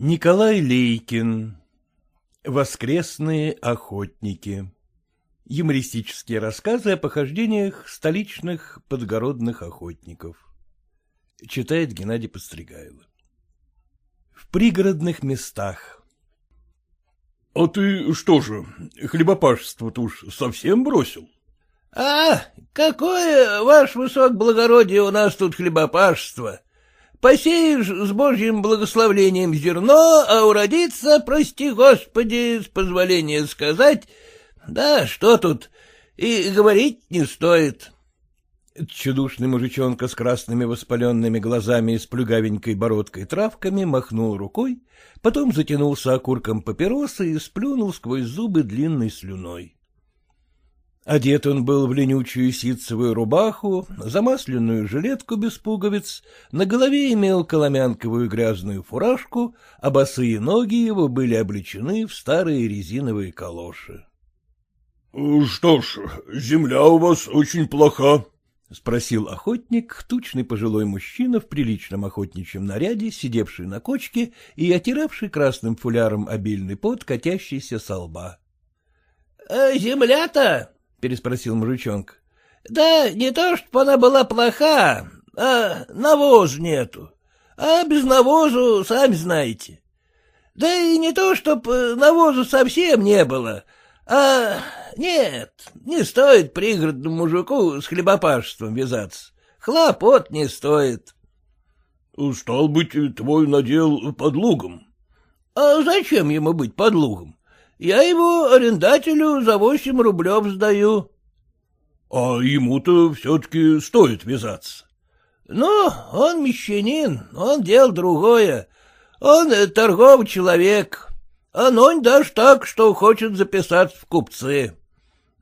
Николай Лейкин. Воскресные охотники. Юмористические рассказы о похождениях столичных подгородных охотников. Читает Геннадий Постригайло. В пригородных местах. — А ты что же, хлебопашество-то уж совсем бросил? — А, какое, ваш высок благородие, у нас тут хлебопашество! Посеешь с божьим благословением зерно, а уродится, прости господи, с позволения сказать, да что тут, и говорить не стоит. Чудушный мужичонка с красными воспаленными глазами и с плюгавенькой бородкой травками махнул рукой, потом затянулся окурком папиросы и сплюнул сквозь зубы длинной слюной. Одет он был в ленючую ситцевую рубаху, замасленную жилетку без пуговиц, на голове имел коломянковую грязную фуражку, а босые ноги его были облечены в старые резиновые калоши. — Что ж, земля у вас очень плоха, — спросил охотник, тучный пожилой мужчина в приличном охотничьем наряде, сидевший на кочке и отиравший красным фуляром обильный пот, катящийся со лба. «Э, — Земля-то, — переспросил мужичонка. — Да не то, чтобы она была плоха, а навоз нету. А без навозу, сами знаете. Да и не то, чтоб навозу совсем не было, а нет, не стоит пригородному мужику с хлебопашеством вязаться. Хлопот не стоит. — Стал быть, твой надел под лугом. — А зачем ему быть под лугом? Я его арендателю за восемь рублев сдаю. — А ему-то все-таки стоит вязаться. — Ну, он мещанин, он дел другое. Он торговый человек. А нонь даже так, что хочет записаться в купцы.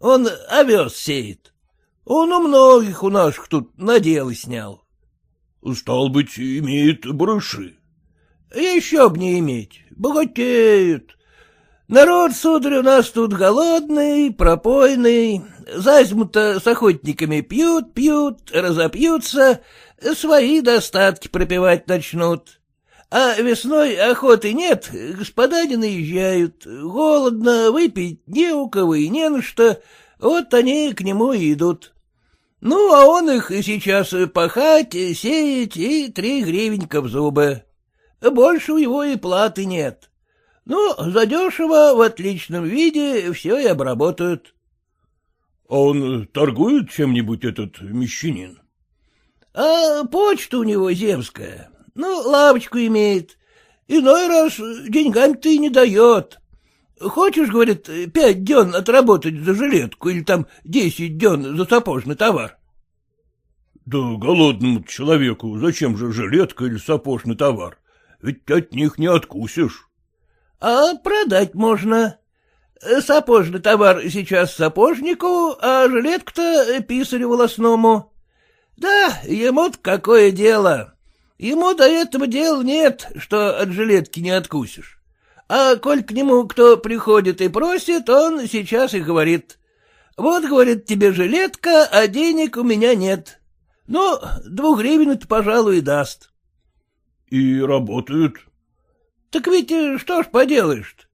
Он овес сеет. Он у многих у наших тут наделы снял. — Стал быть, имеет барыши. — Еще б не иметь, богатеют. Народ, сударь, у нас тут голодный, пропойный, зазьму-то с охотниками пьют, пьют, разопьются, свои достатки пропивать начнут. А весной охоты нет, господа не наезжают, голодно, выпить не у кого и не на что, вот они к нему и идут. Ну, а он их сейчас пахать, сеять и три гривенька в зубы. Больше у его и платы нет. Ну, задешево, в отличном виде, все и обработают. — А он торгует чем-нибудь, этот мещанин? — А почта у него земская. Ну, лавочку имеет. Иной раз деньгами-то и не дает. Хочешь, говорит, пять дён отработать за жилетку или там десять дён за сапожный товар? — Да голодному человеку зачем же жилетка или сапожный товар? Ведь от них не откусишь. А продать можно. Сапожный товар сейчас сапожнику, а жилетку-то писарю волосному. Да, ему-то какое дело. Ему до этого дела нет, что от жилетки не откусишь. А коль к нему кто приходит и просит, он сейчас и говорит. Вот, говорит, тебе жилетка, а денег у меня нет. Ну, двух гривен-то, пожалуй, и даст. — И работают? Так ведь э, что ж поделаешь-то?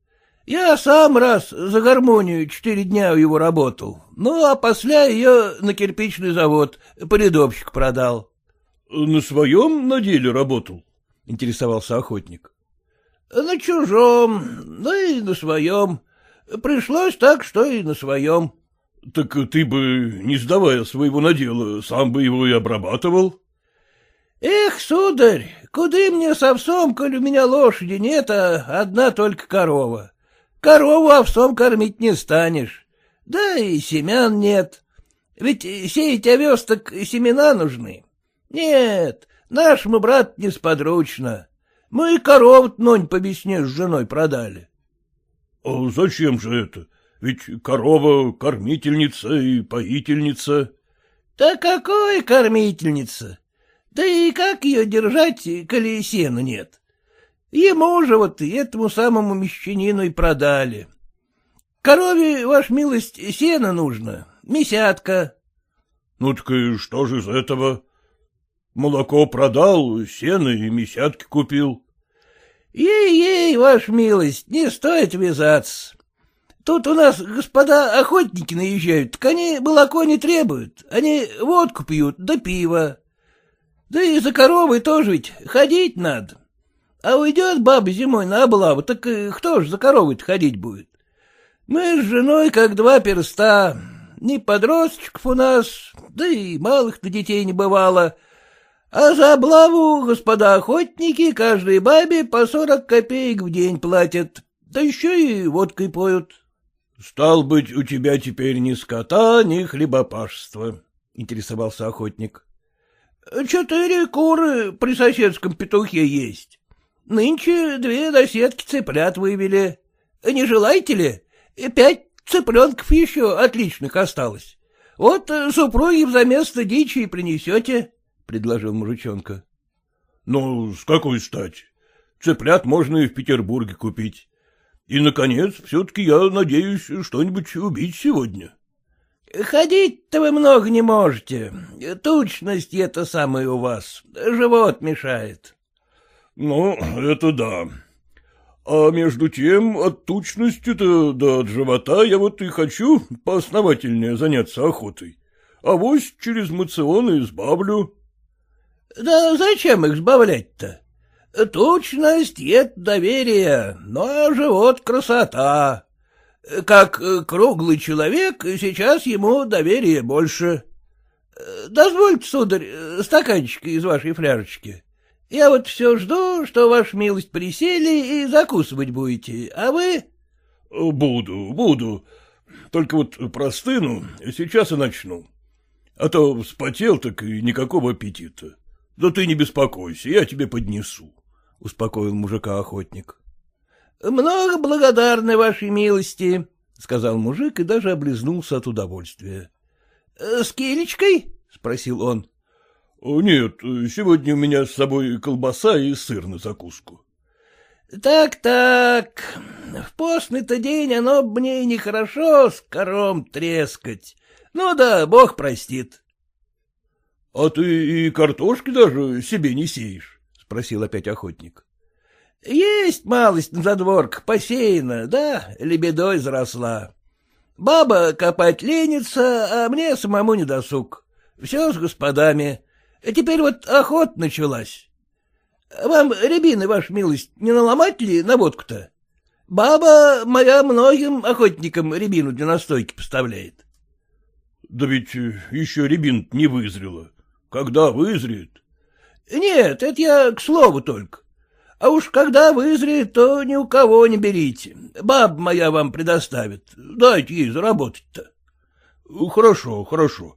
Я сам раз за гармонию четыре дня у его работал, ну, а после ее на кирпичный завод порядовщик продал. — На своем на деле работал? — интересовался охотник. — На чужом, да и на своем. Пришлось так, что и на своем. — Так ты бы, не сдавая своего надела, сам бы его и обрабатывал? — Эх, сударь, куды мне с овсом, коль у меня лошади нет, а одна только корова. Корову овсом кормить не станешь. Да и семян нет. Ведь сеять овес так семена нужны. Нет, нашему брат несподручно. Мы и коров нонь по весне с женой продали. — А зачем же это? Ведь корова кормительница и поительница. — Да какой кормительница? Да и как ее держать, коли сена нет? Ему же вот этому самому мещанину и продали. Корове, ваш милость, сена нужно, месятка. Ну так и что же из этого? Молоко продал, сено и месятки купил. Ей-ей, ваша милость, не стоит вязаться. Тут у нас господа охотники наезжают, так они молоко не требуют, они водку пьют да пиво. Да и за коровой тоже ведь ходить надо. А уйдет баба зимой на облаву, так кто ж за коровой-то ходить будет? Мы с женой как два перста, ни подростков у нас, да и малых-то детей не бывало, а за облаву господа охотники каждой бабе по сорок копеек в день платят, да еще и водкой поют. — Стал быть, у тебя теперь ни скота, ни хлебопашества, — интересовался охотник. — Четыре куры при соседском петухе есть. Нынче две доседки цыплят вывели. Не желаете ли? Пять цыпленков еще отличных осталось. Вот супруги взаместо дичи и принесете, — предложил мужичонка. — Ну, с какой стати? Цыплят можно и в Петербурге купить. И, наконец, все-таки я надеюсь что-нибудь убить сегодня. — Ходить-то вы много не можете. Тучность это самое у вас. Живот мешает. — Ну, это да. А между тем, от тучности-то да от живота я вот и хочу поосновательнее заняться охотой. А вось через мацион избавлю. — Да зачем их сбавлять-то? Тучность — это доверие, но живот — красота. Как круглый человек, сейчас ему доверие больше. Дозвольте, сударь, стаканчик из вашей фляжечки. Я вот все жду, что ваша милость присели и закусывать будете, а вы... — Буду, буду. Только вот простыну сейчас и начну. А то вспотел, так и никакого аппетита. Да ты не беспокойся, я тебе поднесу. — успокоил мужика охотник. — Много благодарны вашей милости, — сказал мужик и даже облизнулся от удовольствия. — С килечкой? — спросил он. — Нет, сегодня у меня с собой колбаса и сыр на закуску. Так, — Так-так, в постный-то день оно мне нехорошо с кором трескать. Ну да, бог простит. — А ты и картошки даже себе не сеешь? спросил опять охотник. — Есть малость на задворках посеяна, да, лебедой заросла. Баба копать ленится, а мне самому не досуг. Все с господами. Теперь вот охота началась. Вам, рябины, ваша милость, не наломать ли на водку-то? Баба моя многим охотникам рябину для настойки поставляет. — Да ведь еще рябин не вызрела. Когда вызреет? — Нет, это я к слову только. А уж когда вызреет, то ни у кого не берите. Баб моя вам предоставит. Дайте ей заработать-то. — Хорошо, хорошо.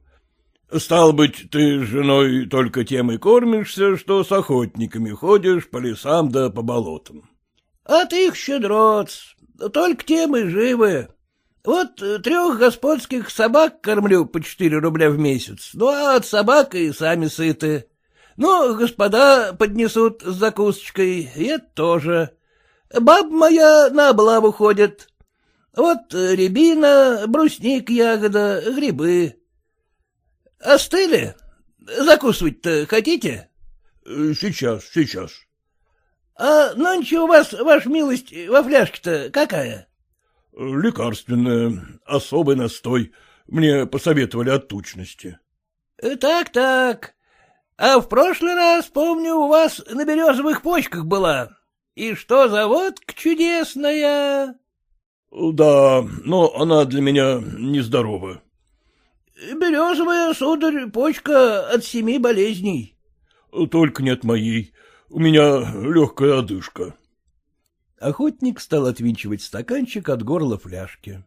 Стал быть, ты с женой только тем и кормишься, что с охотниками ходишь по лесам да по болотам. — А ты их щедроц, только тем и живы. Вот трех господских собак кормлю по четыре рубля в месяц, ну а от собак и сами сыты. Ну, господа поднесут с закусочкой, это тоже. Баб моя на облаву ходит. Вот рябина, брусник, ягода, грибы. Остыли? Закусывать-то хотите? Сейчас, сейчас. А нынче у вас, ваша милость, во фляжке-то какая? Лекарственная, особый настой. Мне посоветовали от тучности. Так-так. А в прошлый раз, помню, у вас на березовых почках была. И что за водка чудесная? — Да, но она для меня нездорова. — Березовая, сударь, почка от семи болезней. — Только нет моей. У меня легкая одышка. Охотник стал отвинчивать стаканчик от горла фляжки.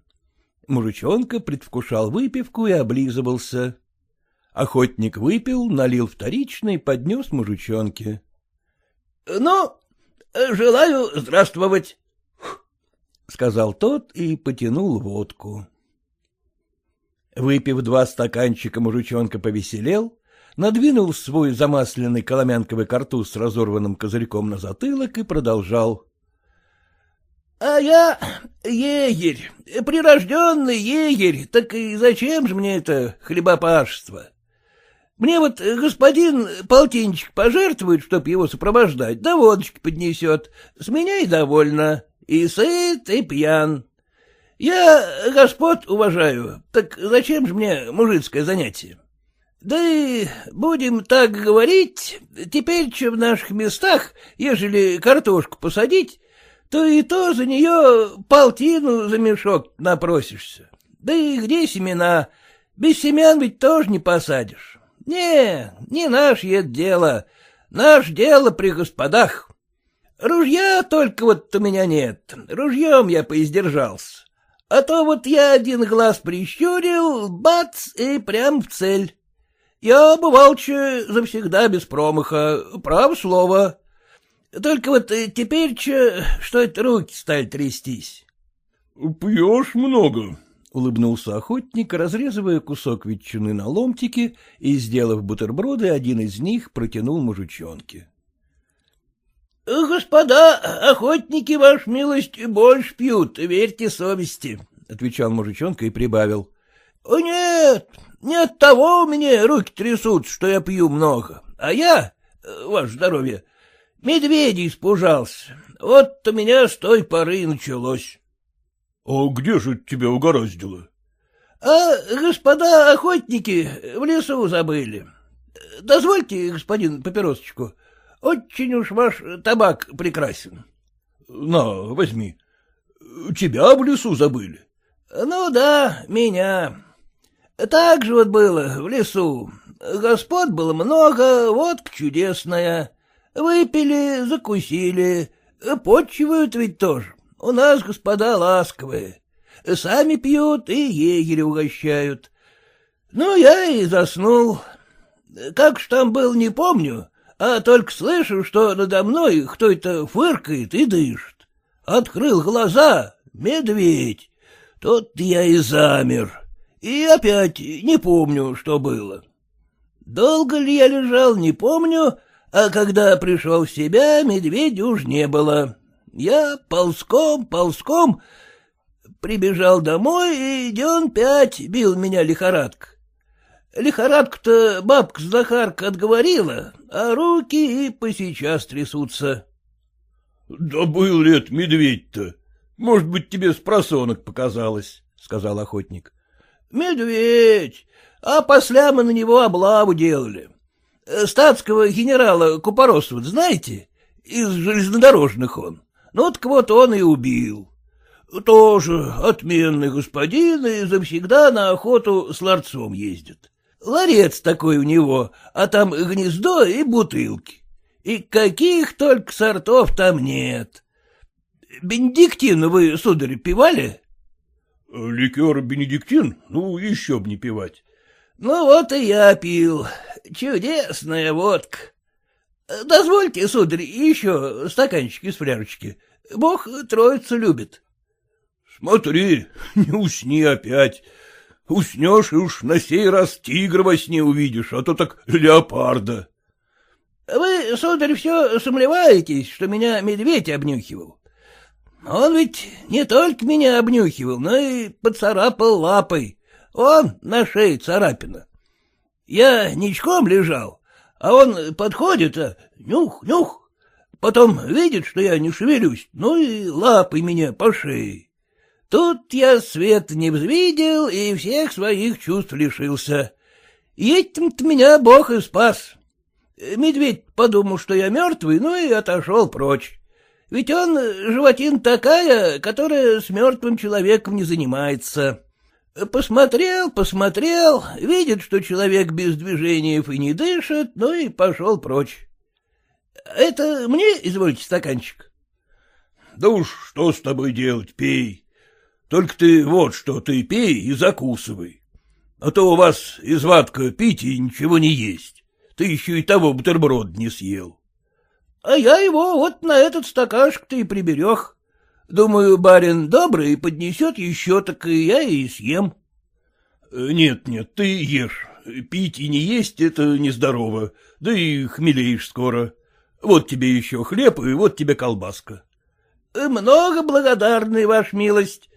Мужичонка предвкушал выпивку и облизывался. Охотник выпил, налил вторичный, поднес мужичонке. — Ну, желаю здравствовать, — сказал тот и потянул водку. Выпив два стаканчика, мужичонка повеселел, надвинул свой замасленный коломянковый картуз с разорванным козырьком на затылок и продолжал. — А я егерь, прирожденный егерь, так и зачем же мне это хлебопашество? Мне вот господин полтинчик пожертвует, чтоб его сопровождать, да водочки поднесет. С меня и довольно. И сыт, и пьян. Я господ уважаю, так зачем же мне мужицкое занятие? Да и будем так говорить, теперь, чем в наших местах, ежели картошку посадить, то и то за нее полтину за мешок напросишься. Да и где семена? Без семян ведь тоже не посадишь. Не, не наше это дело. Наш дело при господах. Ружья только вот у меня нет. Ружьем я поиздержался. А то вот я один глаз прищурил, бац, и прям в цель. Я, бывалче, завсегда без промаха, право слово. Только вот теперь, че, что это руки стали трястись. — Пьешь много, — улыбнулся охотник, разрезывая кусок ветчины на ломтики и, сделав бутерброды, один из них протянул мужичонке. — Господа охотники, ваш милость, больше пьют, верьте совести, — отвечал мужичонка и прибавил. — нет, не от того у меня руки трясут, что я пью много, а я, ваше здоровье, медведя испужался. Вот у меня с той поры началось. — А где же тебя угораздило? — А господа охотники в лесу забыли. Дозвольте, господин папиросочку, очень уж ваш табак прекрасен. — На, возьми. Тебя в лесу забыли? — Ну да, меня. Так же вот было в лесу. Господ было много, водка чудесная. Выпили, закусили. Почивают ведь тоже. У нас господа ласковые. Сами пьют и егеря угощают. Ну, я и заснул. Как ж там был, не помню, а только слышу, что надо мной кто-то фыркает и дышит. Открыл глаза — медведь. Тут я и замер. И опять не помню, что было. Долго ли я лежал, не помню, а когда пришел в себя, медведя уж не было. Я ползком, ползком прибежал домой, и дён пять бил меня лихорадка. Лихорадку-то бабка Захарка отговорила, а руки и по сейчас трясутся. — Да был ли это медведь-то? Может быть, тебе с просонок показалось, — сказал охотник. — Медведь, а после мы на него облаву делали. Статского генерала Купоросова знаете? Из железнодорожных он. Ну, так вот он и убил. Тоже отменный господин и завсегда на охоту с ларцом ездит. Ларец такой у него, а там гнездо и бутылки. И каких только сортов там нет. Бенедиктин вы, сударь, пивали? — Ликер Бенедиктин? Ну, еще б не пивать. — Ну вот и я пил. Чудесная водка. Дозвольте, сударь, еще стаканчик из флярочки. Бог троицу любит. — Смотри, не усни опять. Уснешь, и уж на сей раз тигра во сне увидишь, а то так леопарда. — Вы, сударь, все сомневаетесь, что меня медведь обнюхивал? Он ведь не только меня обнюхивал, но и поцарапал лапой. Он на шее царапина. Я ничком лежал, а он подходит, а нюх, нюх. Потом видит, что я не шевелюсь, ну и лапой меня по шее. Тут я свет не взвидел и всех своих чувств лишился. Этим-то меня Бог и спас. Медведь подумал, что я мертвый, ну и отошел прочь. Ведь он животин такая, которая с мертвым человеком не занимается. Посмотрел, посмотрел, видит, что человек без движений и не дышит, ну и пошел прочь. Это мне, извольте, стаканчик? Да уж что с тобой делать, пей. Только ты вот что, ты пей и закусывай. А то у вас изватка пить и ничего не есть. Ты еще и того бутерброд не съел. А я его вот на этот стакашек-то и приберег. Думаю, барин добрый поднесет еще, так и я и съем. Э, — Нет, нет, ты ешь. Пить и не есть — это нездорово, да и хмелеешь скоро. Вот тебе еще хлеб, и вот тебе колбаска. — Много благодарный, ваш милость.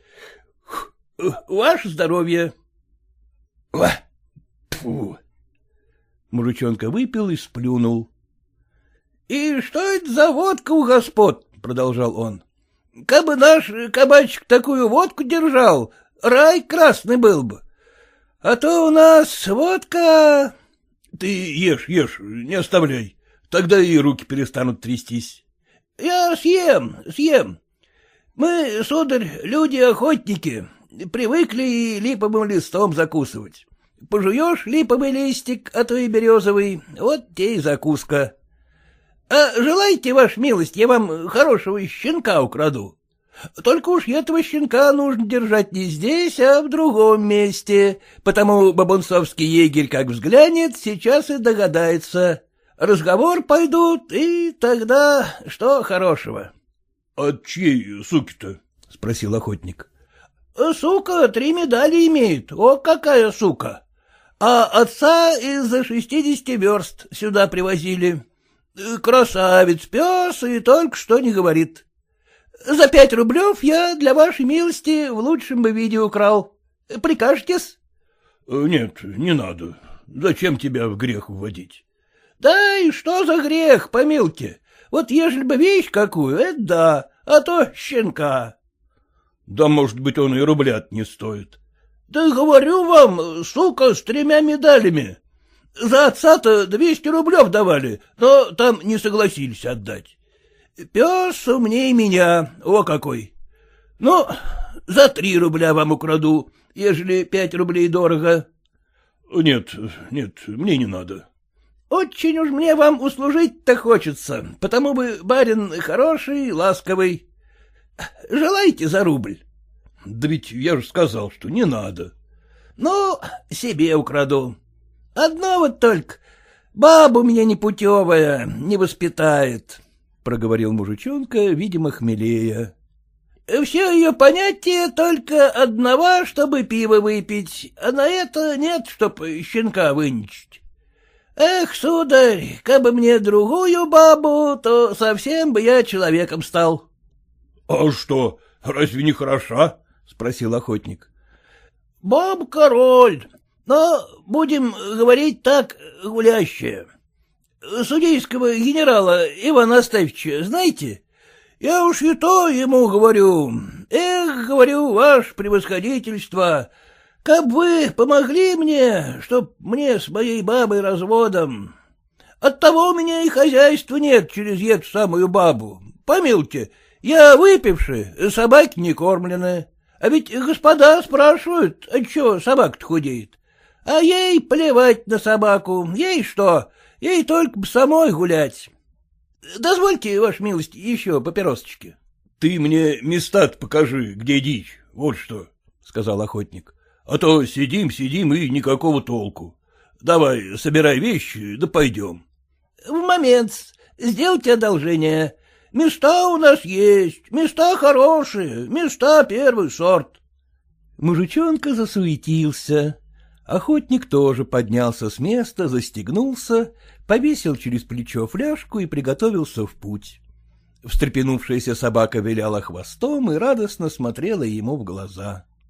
Ваше здоровье. Фу. Мужичонка выпил и сплюнул. — И что это за водка у господ? — продолжал он. — Кабы наш кабачек такую водку держал, рай красный был бы. А то у нас водка... — Ты ешь, ешь, не оставляй, тогда и руки перестанут трястись. — Я съем, съем. Мы, сударь, люди-охотники, привыкли и липовым листом закусывать. Пожуешь липовый листик, а то и березовый, вот те и закуска. А желаете, ваша милость, я вам хорошего щенка украду? Только уж этого щенка нужно держать не здесь, а в другом месте, потому бабунцовский егерь, как взглянет, сейчас и догадается. Разговор пойдут, и тогда что хорошего? — От чьей суки-то? — спросил охотник. — Сука три медали имеет, о, какая сука! А отца из-за шестидесяти верст сюда привозили. Красавец пес и только что не говорит. За пять рублев я для вашей милости в лучшем бы виде украл. Прикажетесь? — Нет, не надо. Зачем тебя в грех вводить? — Да и что за грех, помилки? Вот ежели бы вещь какую, это да, а то щенка. — Да, может быть, он и рубля не стоит. — Да говорю вам, сука с тремя медалями. За отца-то двести рублев давали, но там не согласились отдать. Пес умнее меня, о какой. Ну, за три рубля вам украду, ежели пять рублей дорого. — Нет, нет, мне не надо. — Очень уж мне вам услужить-то хочется, потому бы барин хороший, ласковый. Желаете за рубль? — Да ведь я же сказал, что не надо. — Ну, себе украду. Одно вот только, баба у меня непутевая, не воспитает, — проговорил мужичонка, видимо, хмелея. Все ее понятие только одного, чтобы пиво выпить, а на это нет, чтоб щенка выничать. Эх, сударь, кабы мне другую бабу, то совсем бы я человеком стал. — А что, разве не хороша? — спросил охотник. — Баб король, но будем говорить так, гулящая. Судейского генерала Ивана Оставича знаете? Я уж и то ему говорю. Эх, говорю, ваше превосходительство, как вы помогли мне, чтоб мне с моей бабой разводом. Оттого у меня и хозяйства нет через эту самую бабу. Помилуйте, я выпивший, собаки не кормлены. А ведь господа спрашивают, отчего собака-то худеет. А ей плевать на собаку, ей что, ей только бы самой гулять. Дозвольте, ваша милость, еще папиросочки. — Ты мне места покажи, где дичь, вот что, — сказал охотник. — А то сидим, сидим и никакого толку. Давай, собирай вещи, да пойдем. — В момент, сделайте одолжение. Места у нас есть, места хорошие, места первый сорт. Мужичонка засуетился. Охотник тоже поднялся с места, застегнулся, повесил через плечо фляжку и приготовился в путь. Встрепенувшаяся собака виляла хвостом и радостно смотрела ему в глаза.